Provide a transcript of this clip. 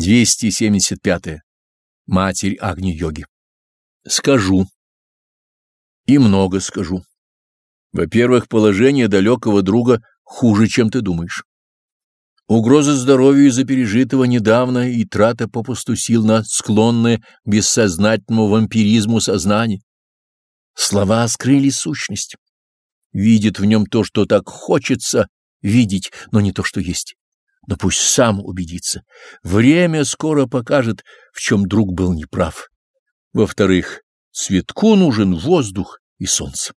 275. -е. Матерь Агни-йоги. Скажу. И много скажу. Во-первых, положение далекого друга хуже, чем ты думаешь. Угроза здоровью из-за пережитого недавно и трата попусту сил на склонное к бессознательному вампиризму сознание. Слова скрыли сущность. Видит в нем то, что так хочется видеть, но не то, что есть. Но пусть сам убедится. Время скоро покажет, в чем друг был неправ. Во-вторых, цветку нужен воздух и солнце.